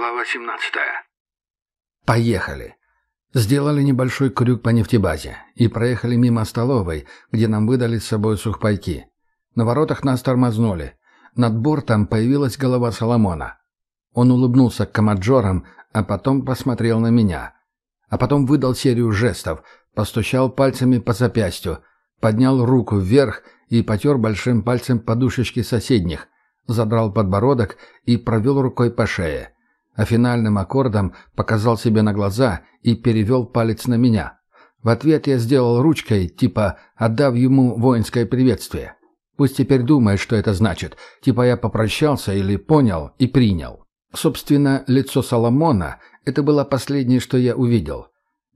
Глава 17. Поехали. Сделали небольшой крюк по нефтебазе и проехали мимо столовой, где нам выдали с собой сухпайки. На воротах нас тормознули. Над бортом появилась голова Соломона. Он улыбнулся комаджорам, а потом посмотрел на меня. А потом выдал серию жестов, постучал пальцами по запястью, поднял руку вверх и потер большим пальцем подушечки соседних, задрал подбородок и провел рукой по шее а финальным аккордом показал себе на глаза и перевел палец на меня. В ответ я сделал ручкой, типа отдав ему воинское приветствие. Пусть теперь думает, что это значит, типа я попрощался или понял и принял. Собственно, лицо Соломона — это было последнее, что я увидел.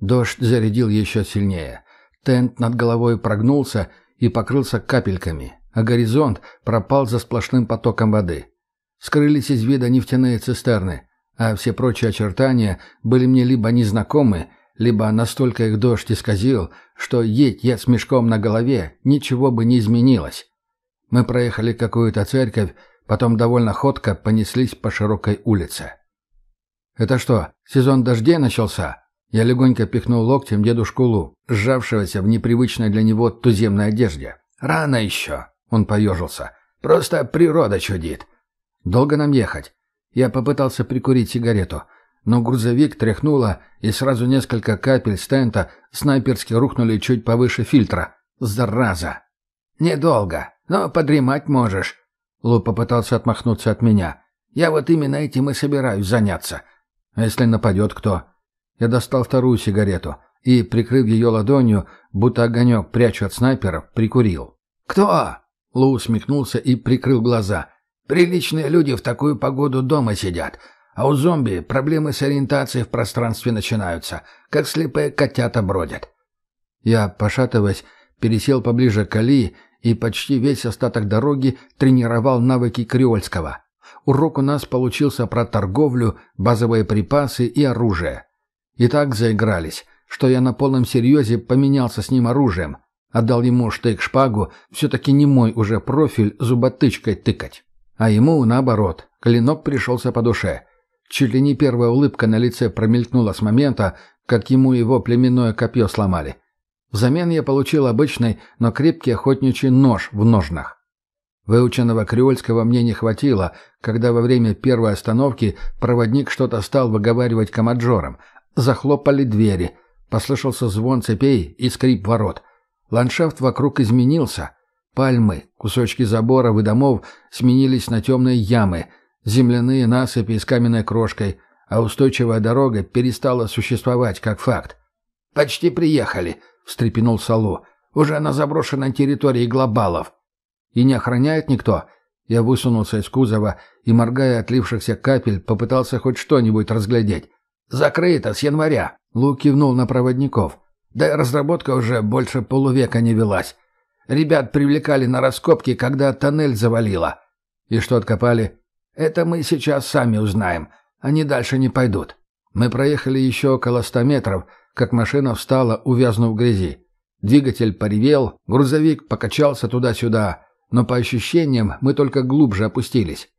Дождь зарядил еще сильнее. Тент над головой прогнулся и покрылся капельками, а горизонт пропал за сплошным потоком воды. Скрылись из вида нефтяные цистерны — а все прочие очертания были мне либо незнакомы, либо настолько их дождь исказил, что едь я с мешком на голове, ничего бы не изменилось. Мы проехали какую-то церковь, потом довольно ходко понеслись по широкой улице. «Это что, сезон дождей начался?» Я легонько пихнул локтем дедушку Лу, сжавшегося в непривычной для него туземной одежде. «Рано еще», — он поежился. «Просто природа чудит». «Долго нам ехать?» Я попытался прикурить сигарету, но грузовик тряхнуло, и сразу несколько капель стента снайперски рухнули чуть повыше фильтра. Зараза! «Недолго, но подремать можешь». Лу попытался отмахнуться от меня. «Я вот именно этим и собираюсь заняться». «А если нападет кто?» Я достал вторую сигарету и, прикрыв ее ладонью, будто огонек прячу от снайперов, прикурил. «Кто?» Лу усмехнулся и прикрыл глаза. Приличные люди в такую погоду дома сидят, а у зомби проблемы с ориентацией в пространстве начинаются, как слепые котята бродят. Я, пошатываясь, пересел поближе к Али и почти весь остаток дороги тренировал навыки креольского. Урок у нас получился про торговлю, базовые припасы и оружие. И так заигрались, что я на полном серьезе поменялся с ним оружием, отдал ему штык-шпагу, все-таки не мой уже профиль зуботычкой тыкать. А ему, наоборот, клинок пришелся по душе. Чуть ли не первая улыбка на лице промелькнула с момента, как ему его племенное копье сломали. Взамен я получил обычный, но крепкий охотничий нож в ножнах. Выученного креольского мне не хватило, когда во время первой остановки проводник что-то стал выговаривать комаджорам. Захлопали двери, послышался звон цепей и скрип ворот. Ландшафт вокруг изменился, Пальмы, кусочки заборов и домов сменились на темные ямы, земляные насыпи с каменной крошкой, а устойчивая дорога перестала существовать как факт. «Почти приехали», — встрепенул Салу. «Уже на заброшенной территории глобалов». «И не охраняет никто?» Я высунулся из кузова и, моргая отлившихся капель, попытался хоть что-нибудь разглядеть. «Закрыто, с января», — Лу кивнул на проводников. «Да разработка уже больше полувека не велась. Ребят привлекали на раскопки, когда тоннель завалило. И что откопали? Это мы сейчас сами узнаем. Они дальше не пойдут. Мы проехали еще около ста метров, как машина встала, увязнув в грязи. Двигатель поревел, грузовик покачался туда-сюда, но по ощущениям мы только глубже опустились.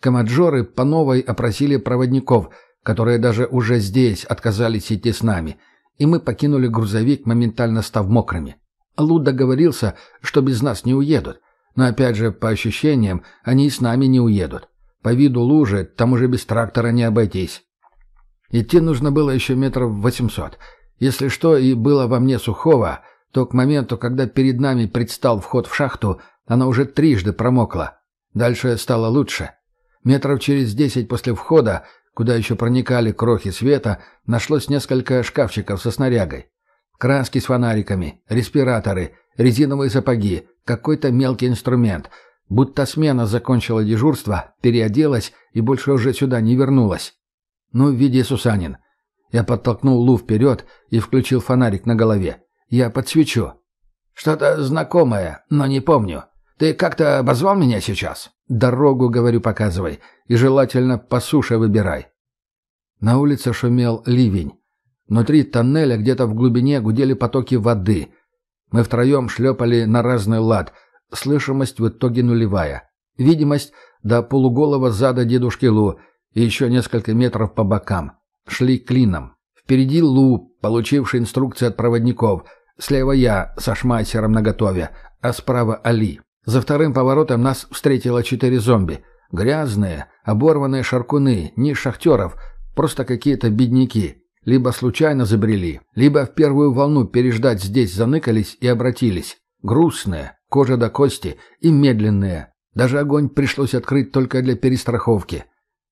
Комаджоры по новой опросили проводников, которые даже уже здесь отказались идти с нами, и мы покинули грузовик, моментально став мокрыми. Лу договорился, что без нас не уедут. Но опять же, по ощущениям, они и с нами не уедут. По виду лужи там уже без трактора не обойтись. Идти нужно было еще метров восемьсот. Если что и было во мне сухого, то к моменту, когда перед нами предстал вход в шахту, она уже трижды промокла. Дальше стало лучше. Метров через десять после входа, куда еще проникали крохи света, нашлось несколько шкафчиков со снарягой. Краски с фонариками, респираторы, резиновые сапоги, какой-то мелкий инструмент. Будто смена закончила дежурство, переоделась и больше уже сюда не вернулась. Ну, в виде Сусанин. Я подтолкнул Лу вперед и включил фонарик на голове. Я подсвечу. «Что-то знакомое, но не помню. Ты как-то обозвал меня сейчас?» «Дорогу, говорю, показывай. И желательно по суше выбирай». На улице шумел ливень. Внутри тоннеля где-то в глубине гудели потоки воды. Мы втроем шлепали на разный лад. Слышимость в итоге нулевая. Видимость до полуголого зада дедушки Лу. и еще несколько метров по бокам. Шли клином. Впереди Лу, получивший инструкции от проводников. Слева я, со шмайсером наготове, а справа Али. За вторым поворотом нас встретило четыре зомби. Грязные, оборванные шаркуны, не шахтеров, просто какие-то бедняки. Либо случайно забрели, либо в первую волну переждать здесь заныкались и обратились. Грустные, кожа до кости и медленные. Даже огонь пришлось открыть только для перестраховки.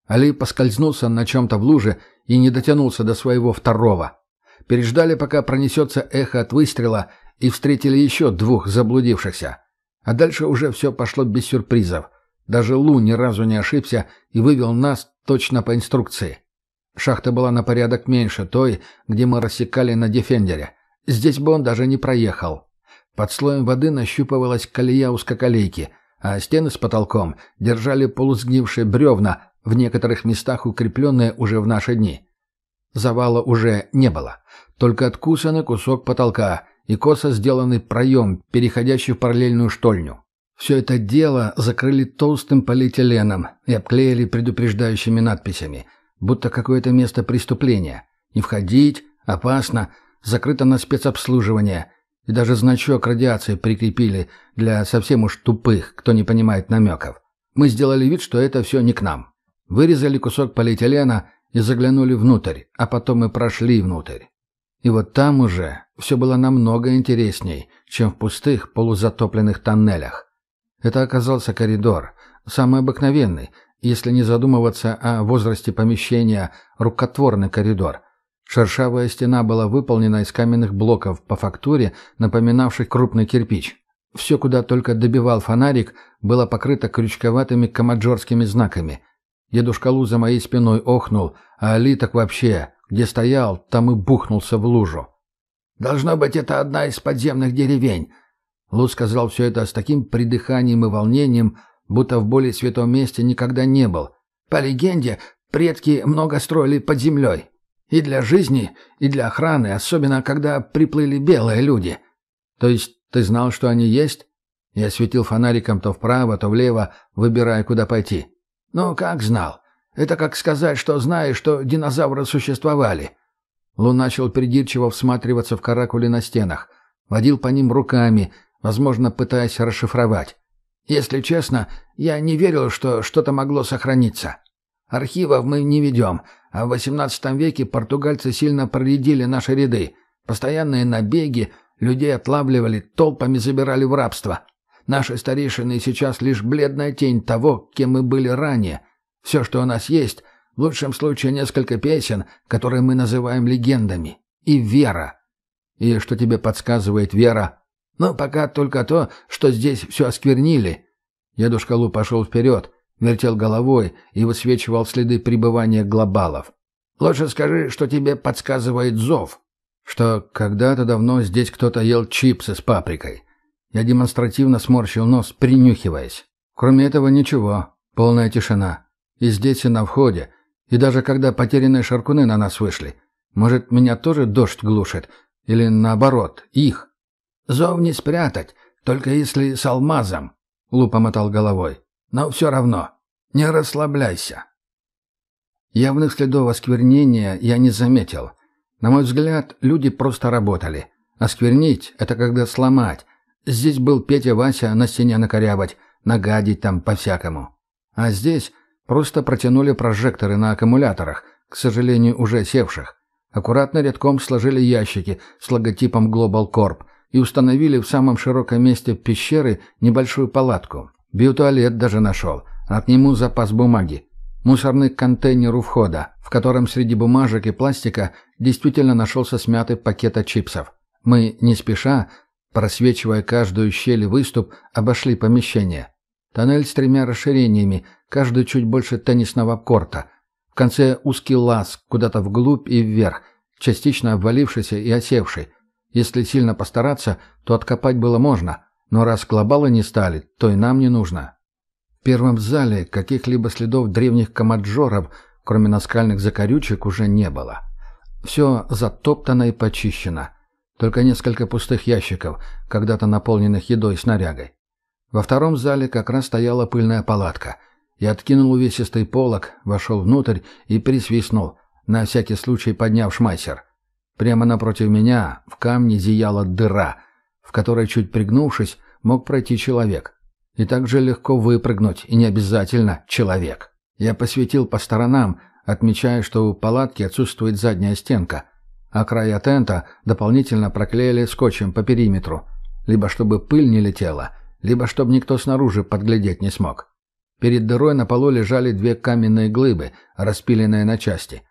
Али поскользнулся на чем-то в луже и не дотянулся до своего второго. Переждали, пока пронесется эхо от выстрела, и встретили еще двух заблудившихся. А дальше уже все пошло без сюрпризов. Даже Лу ни разу не ошибся и вывел нас точно по инструкции. Шахта была на порядок меньше той, где мы рассекали на «Дефендере». Здесь бы он даже не проехал. Под слоем воды нащупывалась колея узкоколейки, а стены с потолком держали полусгнившие бревна, в некоторых местах укрепленные уже в наши дни. Завала уже не было, только откусанный кусок потолка и косо сделанный проем, переходящий в параллельную штольню. Все это дело закрыли толстым полиэтиленом и обклеили предупреждающими надписями – будто какое-то место преступления. Не входить, опасно, закрыто на спецобслуживание. И даже значок радиации прикрепили для совсем уж тупых, кто не понимает намеков. Мы сделали вид, что это все не к нам. Вырезали кусок полиэтилена и заглянули внутрь, а потом мы прошли внутрь. И вот там уже все было намного интересней, чем в пустых полузатопленных тоннелях. Это оказался коридор, самый обыкновенный, если не задумываться о возрасте помещения, рукотворный коридор. Шершавая стена была выполнена из каменных блоков по фактуре, напоминавших крупный кирпич. Все, куда только добивал фонарик, было покрыто крючковатыми комаджорскими знаками. Дедушка Лу за моей спиной охнул, а Али так вообще, где стоял, там и бухнулся в лужу. «Должно быть, это одна из подземных деревень». Лу сказал все это с таким придыханием и волнением, будто в более святом месте никогда не был. По легенде, предки много строили под землей. И для жизни, и для охраны, особенно когда приплыли белые люди. То есть ты знал, что они есть? Я светил фонариком то вправо, то влево, выбирая, куда пойти. Ну, как знал? Это как сказать, что знаешь, что динозавры существовали. Лу начал придирчиво всматриваться в каракули на стенах. Водил по ним руками, возможно, пытаясь расшифровать. Если честно, я не верил, что что-то могло сохраниться. Архивов мы не ведем, а в XVIII веке португальцы сильно проредили наши ряды. Постоянные набеги, людей отлавливали, толпами забирали в рабство. Наши старейшины сейчас лишь бледная тень того, кем мы были ранее. Все, что у нас есть, в лучшем случае несколько песен, которые мы называем легендами. И вера. И что тебе подсказывает вера? Но пока только то, что здесь все осквернили. Дедушка Лу пошел вперед, вертел головой и высвечивал следы пребывания глобалов. Лучше скажи, что тебе подсказывает зов. Что когда-то давно здесь кто-то ел чипсы с паприкой. Я демонстративно сморщил нос, принюхиваясь. Кроме этого ничего, полная тишина. И здесь, и на входе. И даже когда потерянные шаркуны на нас вышли. Может, меня тоже дождь глушит? Или наоборот, их? Зов не спрятать, только если с алмазом, — Лу помотал головой. Но все равно, не расслабляйся. Явных следов осквернения я не заметил. На мой взгляд, люди просто работали. Осквернить — это когда сломать. Здесь был Петя Вася на стене накорябать, нагадить там по-всякому. А здесь просто протянули прожекторы на аккумуляторах, к сожалению, уже севших. Аккуратно рядком сложили ящики с логотипом Global Corp — и установили в самом широком месте пещеры небольшую палатку. Биотуалет даже нашел, а к нему запас бумаги. Мусорный контейнер у входа, в котором среди бумажек и пластика действительно нашелся смятый пакет чипсов. Мы, не спеша, просвечивая каждую щель и выступ, обошли помещение. Тоннель с тремя расширениями, каждый чуть больше теннисного корта. В конце узкий лаз куда-то вглубь и вверх, частично обвалившийся и осевший, если сильно постараться, то откопать было можно, но раз глобалы не стали, то и нам не нужно. В первом зале каких-либо следов древних комаджоров, кроме наскальных закорючек, уже не было. Все затоптано и почищено. Только несколько пустых ящиков, когда-то наполненных едой и снарягой. Во втором зале как раз стояла пыльная палатка. Я откинул увесистый полог, вошел внутрь и присвистнул, на всякий случай подняв шмайсер. Прямо напротив меня в камне зияла дыра, в которой, чуть пригнувшись, мог пройти человек. И так же легко выпрыгнуть, и не обязательно человек. Я посветил по сторонам, отмечая, что у палатки отсутствует задняя стенка, а края тента дополнительно проклеили скотчем по периметру, либо чтобы пыль не летела, либо чтобы никто снаружи подглядеть не смог. Перед дырой на полу лежали две каменные глыбы, распиленные на части.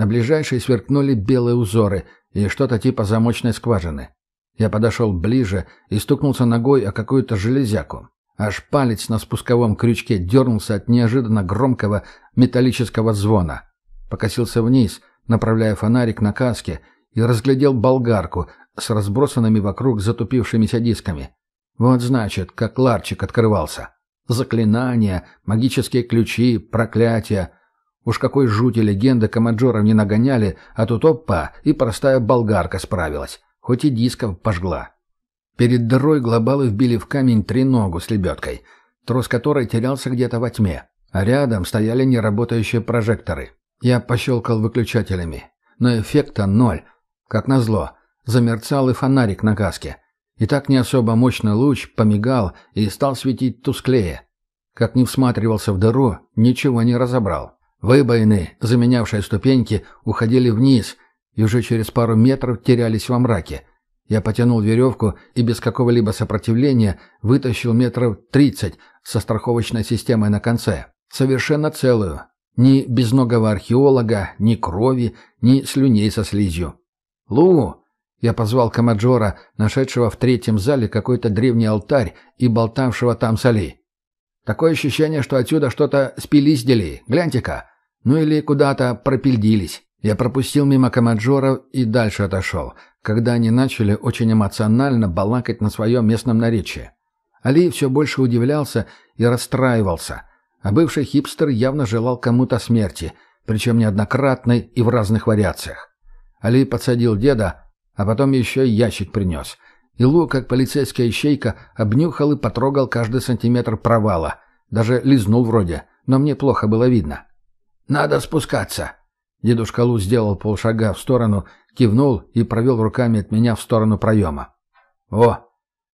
На ближайшей сверкнули белые узоры и что-то типа замочной скважины. Я подошел ближе и стукнулся ногой о какую-то железяку. Аж палец на спусковом крючке дернулся от неожиданно громкого металлического звона. Покосился вниз, направляя фонарик на каске, и разглядел болгарку с разбросанными вокруг затупившимися дисками. Вот значит, как ларчик открывался. Заклинания, магические ключи, проклятия. Уж какой жути легенды комаджоров не нагоняли, а тут опа, и простая болгарка справилась. Хоть и дисков пожгла. Перед дырой глобалы вбили в камень треногу с лебедкой, трос которой терялся где-то во тьме, а рядом стояли неработающие прожекторы. Я пощелкал выключателями, но эффекта ноль. Как назло, замерцал и фонарик на каске. И так не особо мощный луч помигал и стал светить тусклее. Как не всматривался в дыру, ничего не разобрал. Выбоины, заменявшие ступеньки, уходили вниз и уже через пару метров терялись во мраке. Я потянул веревку и без какого-либо сопротивления вытащил метров тридцать со страховочной системой на конце. Совершенно целую. Ни безногого археолога, ни крови, ни слюней со слизью. «Лу!» Я позвал Камаджора, нашедшего в третьем зале какой-то древний алтарь и болтавшего там солей. «Такое ощущение, что отсюда что-то спилиздили. Гляньте-ка. Ну или куда-то пропильдились». Я пропустил мимо Камаджора и дальше отошел, когда они начали очень эмоционально балакать на своем местном наречии. Али все больше удивлялся и расстраивался, а бывший хипстер явно желал кому-то смерти, причем неоднократной и в разных вариациях. Али подсадил деда, а потом еще ящик принес. И Лу, как полицейская ищейка, обнюхал и потрогал каждый сантиметр провала. Даже лизнул вроде, но мне плохо было видно. «Надо спускаться», Дедушка Лу сделал полшага в сторону, кивнул и провел руками от меня в сторону проема. «О,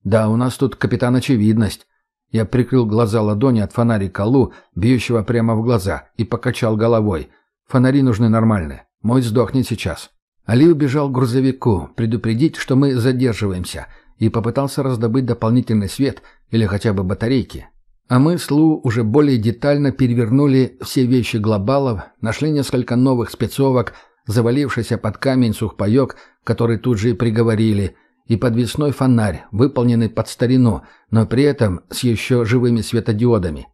да, у нас тут капитан очевидность». Я прикрыл глаза ладони от фонарика Лу, бьющего прямо в глаза, и покачал головой. «Фонари нужны нормальные. Мой сдохнет сейчас». Али убежал к грузовику, предупредить, что мы задерживаемся, и попытался раздобыть дополнительный свет или хотя бы батарейки. А мы с Лу уже более детально перевернули все вещи глобалов, нашли несколько новых спецовок, завалившийся под камень сухпайок, который тут же и приговорили, и подвесной фонарь, выполненный под старину, но при этом с еще живыми светодиодами.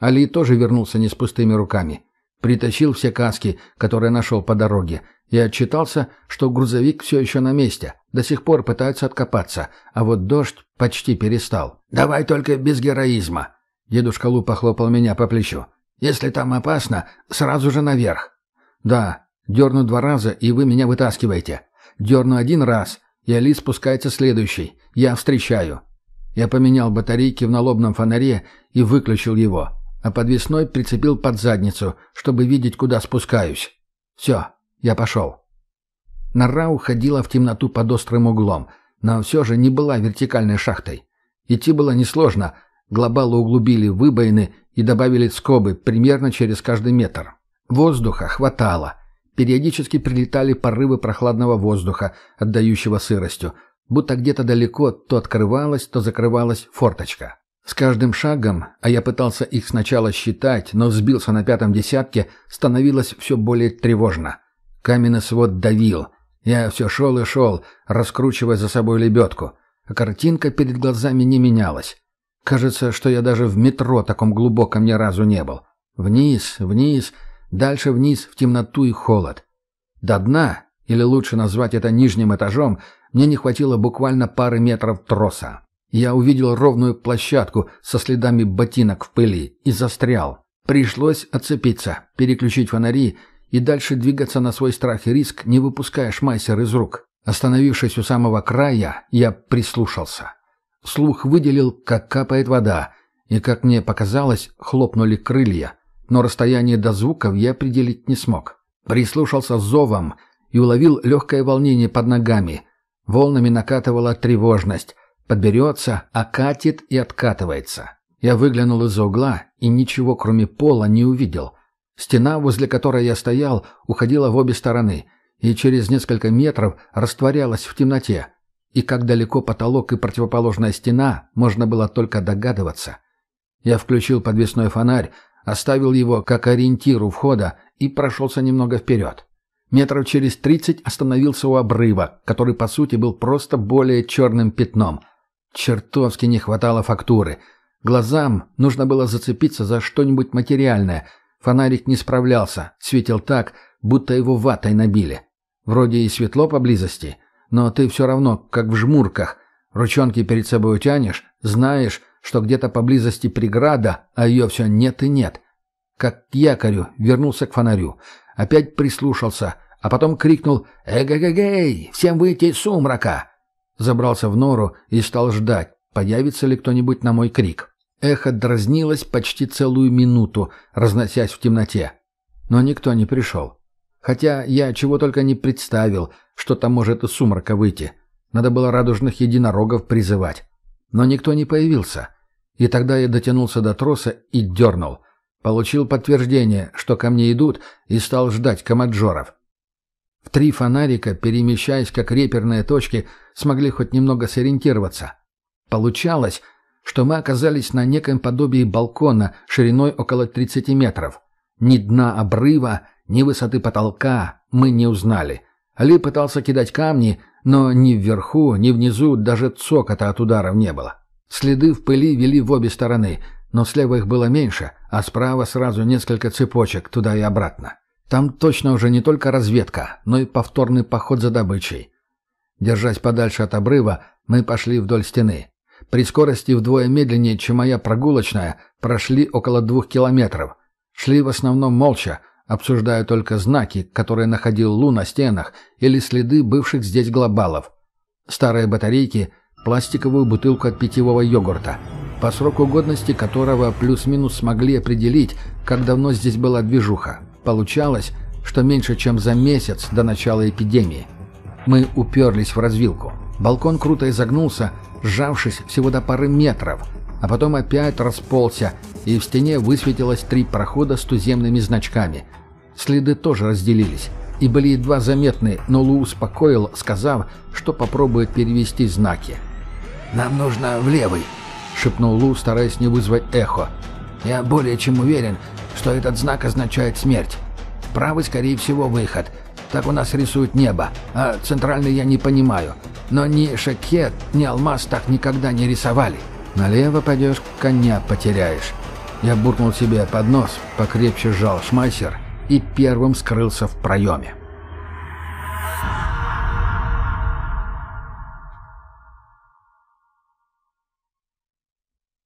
Али тоже вернулся не с пустыми руками. Притащил все каски, которые нашел по дороге, и отчитался, что грузовик все еще на месте, до сих пор пытаются откопаться, а вот дождь почти перестал. «Давай только без героизма», Дедушка Лу похлопал меня по плечу. «Если там опасно, сразу же наверх». «Да, дерну два раза, и вы меня вытаскиваете. Дерну один раз, и Али спускается следующий. Я встречаю». Я поменял батарейки в налобном фонаре и выключил его, а подвесной прицепил под задницу, чтобы видеть, куда спускаюсь. «Все, я пошел». Нора уходила в темноту под острым углом, но все же не была вертикальной шахтой. Идти было несложно — Глобалы углубили выбоины и добавили скобы примерно через каждый метр. Воздуха хватало. Периодически прилетали порывы прохладного воздуха, отдающего сыростью, будто где-то далеко то открывалась, то закрывалась форточка. С каждым шагом, а я пытался их сначала считать, но сбился на пятом десятке, становилось все более тревожно. Каменный свод давил. Я все шел и шел, раскручивая за собой лебедку. А картинка перед глазами не менялась. Кажется, что я даже в метро таком глубоком ни разу не был. Вниз, вниз, дальше вниз в темноту и холод. До дна, или лучше назвать это нижним этажом, мне не хватило буквально пары метров троса. Я увидел ровную площадку со следами ботинок в пыли и застрял. Пришлось отцепиться, переключить фонари и дальше двигаться на свой страх и риск, не выпуская шмайсер из рук. Остановившись у самого края, я прислушался. Слух выделил, как капает вода. и, как мне показалось, хлопнули крылья, но расстояние до звуков я определить не смог. Прислушался зовом и уловил легкое волнение под ногами. Волнами накатывала тревожность. Подберется, окатит и откатывается. Я выглянул из-за угла и ничего, кроме пола, не увидел. Стена, возле которой я стоял, уходила в обе стороны и через несколько метров растворялась в темноте. И как далеко потолок и противоположная стена, можно было только догадываться. Я включил подвесной фонарь, оставил его как ориентир у входа и прошелся немного вперед. Метров через тридцать остановился у обрыва, который, по сути, был просто более черным пятном. Чертовски не хватало фактуры. Глазам нужно было зацепиться за что-нибудь материальное. Фонарик не справлялся, светил так, будто его ватой набили. Вроде и светло поблизости, но ты все равно, как в жмурках. Ручонки перед собой утянешь, знаешь, что где-то поблизости преграда, а ее все нет и нет. Как к якорю, вернулся к фонарю. Опять прислушался, а потом крикнул «Эгэгэгэй! Всем выйти из сумрака!» Забрался в нору и стал ждать, появится ли кто-нибудь на мой крик. Эхо дразнилось почти целую минуту, разносясь в темноте. Но никто не пришел. Хотя я чего только не представил, что там может из сумрака выйти. Надо было радужных единорогов призывать. Но никто не появился. И тогда я дотянулся до троса и дернул. Получил подтверждение, что ко мне идут, и стал ждать комаджоров. В три фонарика, перемещаясь как реперные точки, смогли хоть немного сориентироваться. Получалось, что мы оказались на неком подобии балкона шириной около 30 метров. Ни дна обрыва, ни высоты потолка мы не узнали. Али пытался кидать камни, но ни вверху, ни внизу даже цокота от ударов не было. Следы в пыли вели в обе стороны, но слева их было меньше, а справа сразу несколько цепочек туда и обратно. Там точно уже не только разведка, но и повторный поход за добычей. Держась подальше от обрыва, мы пошли вдоль стены. При скорости вдвое медленнее, чем моя прогулочная, прошли около двух километров. Шли в основном молча, обсуждая только знаки, которые находил Лу на стенах, или следы бывших здесь глобалов. Старые батарейки — пластиковую бутылку от питьевого йогурта, по сроку годности которого плюс-минус смогли определить, как давно здесь была движуха. Получалось, что меньше чем за месяц до начала эпидемии. Мы уперлись в развилку. Балкон круто изогнулся, сжавшись всего до пары метров, а потом опять расползся, и в стене высветилось три прохода с туземными значками. Следы тоже разделились и были едва заметны, но Лу успокоил, сказав, что попробует перевести знаки. «Нам нужно в левый», — шепнул Лу, стараясь не вызвать эхо. «Я более чем уверен, что этот знак означает смерть. Правый, скорее всего, выход. Так у нас рисуют небо, а центральный я не понимаю. Но ни Шакет, ни Алмаз так никогда не рисовали». «Налево пойдешь, коня потеряешь». Я буркнул себе под нос, покрепче сжал шмайсер и первым скрылся в проеме.